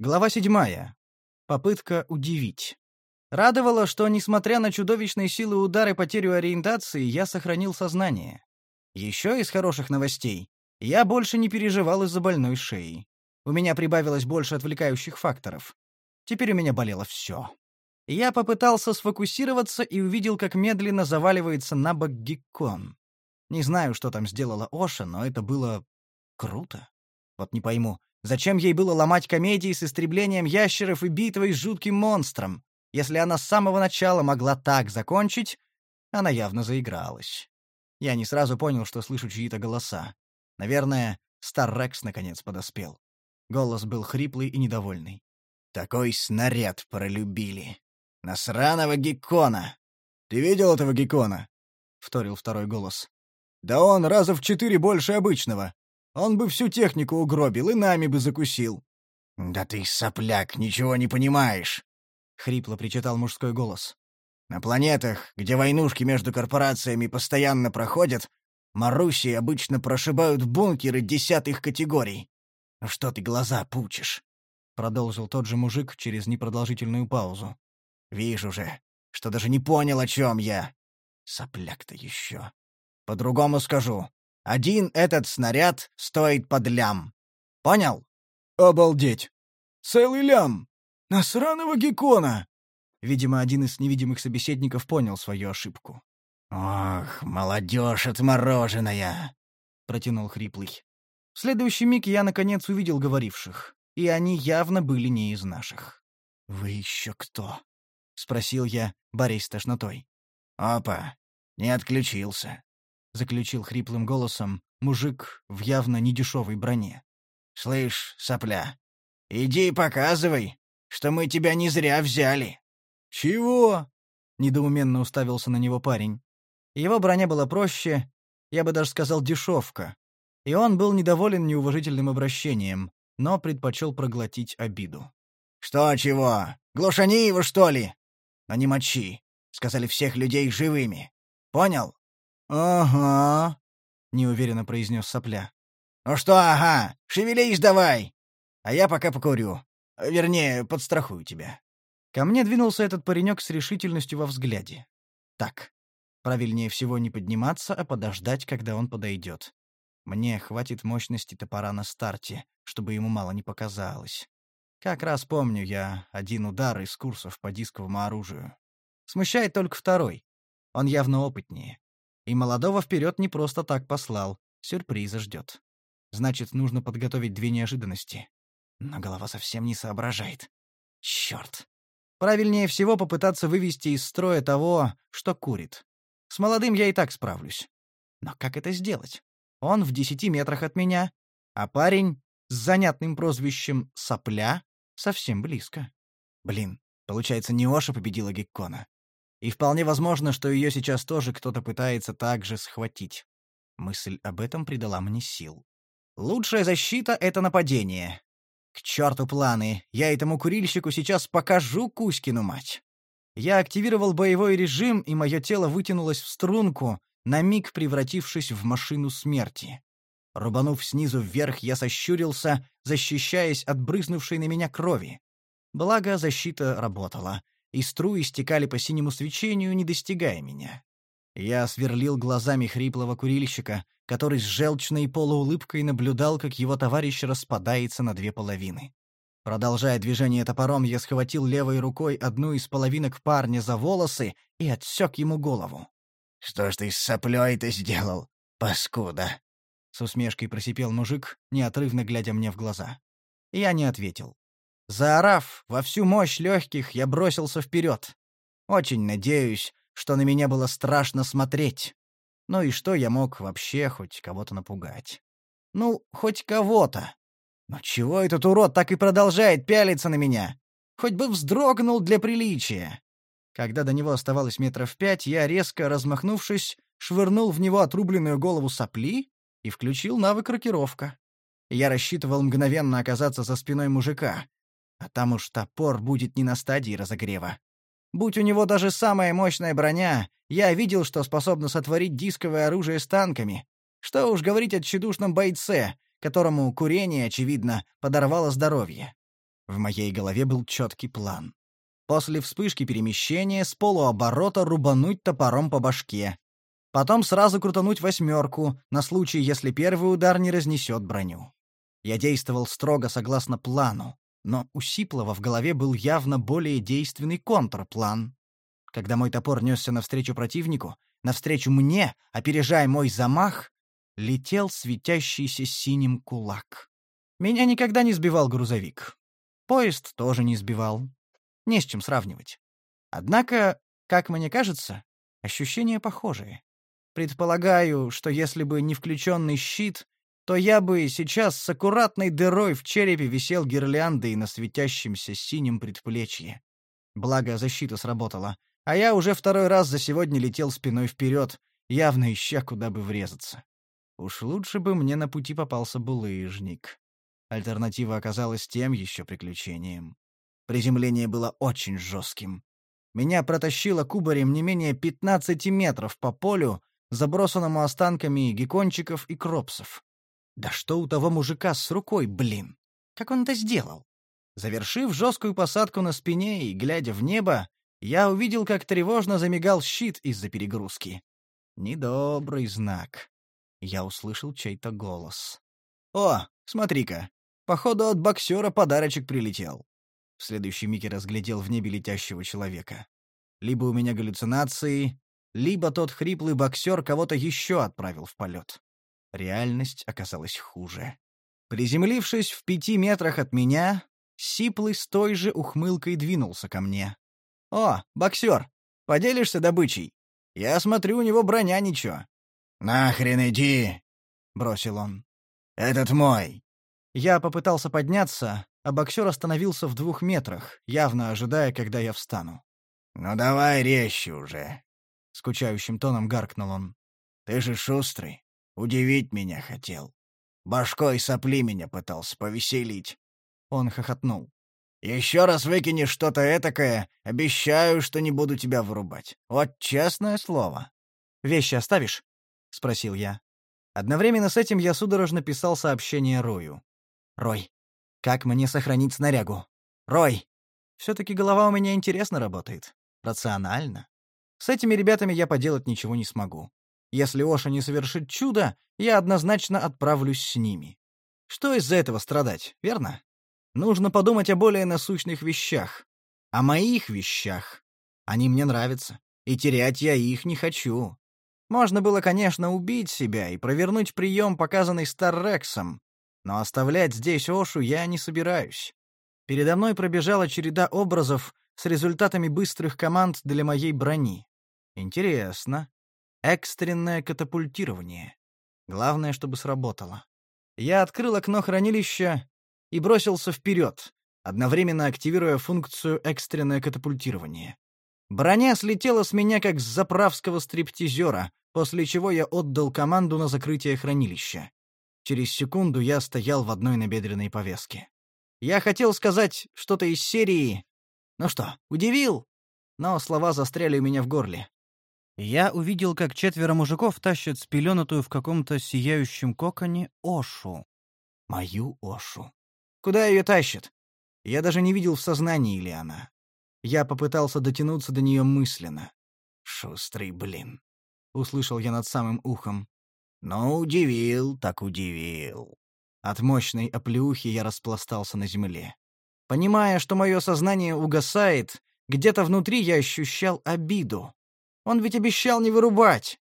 Глава седьмая. Попытка удивить. Радовало, что, несмотря на чудовищные силы удара и потерю ориентации, я сохранил сознание. Еще из хороших новостей. Я больше не переживал из-за больной шеи. У меня прибавилось больше отвлекающих факторов. Теперь у меня болело все. Я попытался сфокусироваться и увидел, как медленно заваливается на бок Геккон. Не знаю, что там сделала Оша, но это было круто. Вот не пойму, зачем ей было ломать комедии с истреблением ящеров и битвой с жутким монстром? Если она с самого начала могла так закончить, она явно заигралась. Я не сразу понял, что слышу чьи-то голоса. Наверное, Стар Рекс наконец подоспел. Голос был хриплый и недовольный. «Такой снаряд пролюбили. На сраного геккона!» «Ты видел этого геккона?» — вторил второй голос. «Да он раза в четыре больше обычного. Он бы всю технику угробил и нами бы закусил». «Да ты, сопляк, ничего не понимаешь!» — хрипло причитал мужской голос. «На планетах, где войнушки между корпорациями постоянно проходят, Маруси обычно прошибают бункеры десятых категорий. Ну что ты глаза пучишь?» — продолжил тот же мужик через непродолжительную паузу. «Вижу же, что даже не понял, о чем я. Сопляк-то еще. По-другому скажу. Один этот снаряд стоит под лям. Понял? Обалдеть! Целый лям! На сраного геккона! Видимо, один из невидимых собеседников понял свою ошибку. «Ох, молодежь отмороженная!» — протянул хриплый. В следующий миг я, наконец, увидел говоривших, и они явно были не из наших. «Вы еще кто?» — спросил я, борясь с тошнотой. «Опа, не отключился», — заключил хриплым голосом мужик в явно недешевой броне. «Слышь, сопля, иди показывай, что мы тебя не зря взяли». «Чего?» — недоуменно уставился на него парень. Его броня была проще, я бы даже сказал дешевка, и он был недоволен неуважительным обращением, но предпочел проглотить обиду. «Что чего? Глушани его, что ли?» «Но не мочи. Сказали всех людей живыми. Понял?» «Ага», — неуверенно произнес сопля. «Ну что, ага, шевелись давай! А я пока покурю. Вернее, подстрахую тебя». Ко мне двинулся этот паренек с решительностью во взгляде. Так, правильнее всего не подниматься, а подождать, когда он подойдет. Мне хватит мощности топора на старте, чтобы ему мало не показалось. Как раз помню я один удар из курсов по дисковому оружию. Смущает только второй. Он явно опытнее. И молодого вперед не просто так послал, сюрприза ждет. Значит, нужно подготовить две неожиданности. Но голова совсем не соображает. Черт. Правильнее всего попытаться вывести из строя того, что курит. С молодым я и так справлюсь. Но как это сделать? Он в десяти метрах от меня, а парень с занятным прозвищем «Сопля» совсем близко. Блин, получается, не Оша победила Геккона. И вполне возможно, что ее сейчас тоже кто-то пытается так же схватить. Мысль об этом придала мне сил. Лучшая защита — это нападение. К черту планы, я этому курильщику сейчас покажу Кузькину мать. Я активировал боевой режим, и мое тело вытянулось в струнку, на миг превратившись в машину смерти. Рубанув снизу вверх, я сощурился, защищаясь от брызнувшей на меня крови. Благо, защита работала и струи стекали по синему свечению, не достигая меня. Я сверлил глазами хриплого курильщика, который с желчной полуулыбкой наблюдал, как его товарищ распадается на две половины. Продолжая движение топором, я схватил левой рукой одну из половинок парня за волосы и отсек ему голову. «Что ж ты с соплей-то сделал, паскуда?» С усмешкой просипел мужик, неотрывно глядя мне в глаза. Я не ответил. Заорав во всю мощь легких, я бросился вперед. Очень надеюсь, что на меня было страшно смотреть. Ну и что я мог вообще хоть кого-то напугать? Ну, хоть кого-то. Но чего этот урод так и продолжает пялиться на меня? Хоть бы вздрогнул для приличия. Когда до него оставалось метров пять, я, резко размахнувшись, швырнул в него отрубленную голову сопли и включил навык рокировка. Я рассчитывал мгновенно оказаться за спиной мужика, а там уж топор будет не на стадии разогрева. Будь у него даже самая мощная броня, я видел, что способно сотворить дисковое оружие с танками. Что уж говорить о тщедушном бойце, которому курение, очевидно, подорвало здоровье. В моей голове был четкий план. После вспышки перемещения с полуоборота рубануть топором по башке. Потом сразу крутануть восьмерку, на случай, если первый удар не разнесет броню. Я действовал строго согласно плану, но у Сиплова в голове был явно более действенный контрплан. Когда мой топор несся навстречу противнику, навстречу мне, опережая мой замах, летел светящийся синим кулак. Меня никогда не сбивал грузовик. Поезд тоже не сбивал. Не с чем сравнивать. Однако, как мне кажется, ощущения похожие. Предполагаю, что если бы не включенный щит, то я бы сейчас с аккуратной дырой в черепе висел гирляндой на светящемся синем предплечье. Благо, защита сработала, а я уже второй раз за сегодня летел спиной вперед, явно ища, куда бы врезаться. Уж лучше бы мне на пути попался булыжник. Альтернатива оказалась тем еще приключением. Приземление было очень жестким. Меня протащило кубарем не менее 15 метров по полю, забросанному останками геккончиков и кропсов. Да что у того мужика с рукой, блин? Как он это сделал? Завершив жесткую посадку на спине и глядя в небо, я увидел, как тревожно замигал щит из-за перегрузки. Недобрый знак. Я услышал чей-то голос. «О, смотри-ка, походу от боксера подарочек прилетел». В следующий миг я разглядел в небе летящего человека. Либо у меня галлюцинации, либо тот хриплый боксер кого-то еще отправил в полет. Реальность оказалась хуже. Приземлившись в пяти метрах от меня, Сиплый с той же ухмылкой двинулся ко мне. «О, боксер, поделишься добычей? Я смотрю, у него броня ничего». «Нахрен иди!» — бросил он. «Этот мой!» Я попытался подняться, а боксер остановился в двух метрах, явно ожидая, когда я встану. «Ну давай резче уже», — скучающим тоном гаркнул он. «Ты же шустрый. Удивить меня хотел. Башкой сопли меня пытался повеселить». Он хохотнул. «Еще раз выкинешь что-то этакое, обещаю, что не буду тебя вырубать. Вот честное слово». «Вещи оставишь?» — спросил я. Одновременно с этим я судорожно писал сообщение Рою. «Рой, как мне сохранить снарягу? Рой! Все-таки голова у меня интересно работает. Рационально. С этими ребятами я поделать ничего не смогу. Если Оша не совершит чудо, я однозначно отправлюсь с ними. Что из-за этого страдать, верно? Нужно подумать о более насущных вещах. О моих вещах. Они мне нравятся, и терять я их не хочу. Можно было, конечно, убить себя и провернуть прием, показанный Старрексом, но оставлять здесь Ошу я не собираюсь. Передо мной пробежала череда образов с результатами быстрых команд для моей брони. Интересно. Экстренное катапультирование. Главное, чтобы сработало. Я открыл окно хранилища и бросился вперед, одновременно активируя функцию экстренное катапультирование. Броня слетела с меня как с заправского стриптизера, после чего я отдал команду на закрытие хранилища. Через секунду я стоял в одной набедренной повязке. Я хотел сказать что-то из серии «Ну что, удивил?» Но слова застряли у меня в горле. Я увидел, как четверо мужиков тащат спеленутую в каком-то сияющем коконе Ошу. Мою Ошу. Куда ее тащат? Я даже не видел в сознании ли она. Я попытался дотянуться до нее мысленно. «Шустрый блин», — услышал я над самым ухом. Но удивил, так удивил. От мощной оплеухи я распластался на земле. Понимая, что мое сознание угасает, где-то внутри я ощущал обиду. Он ведь обещал не вырубать.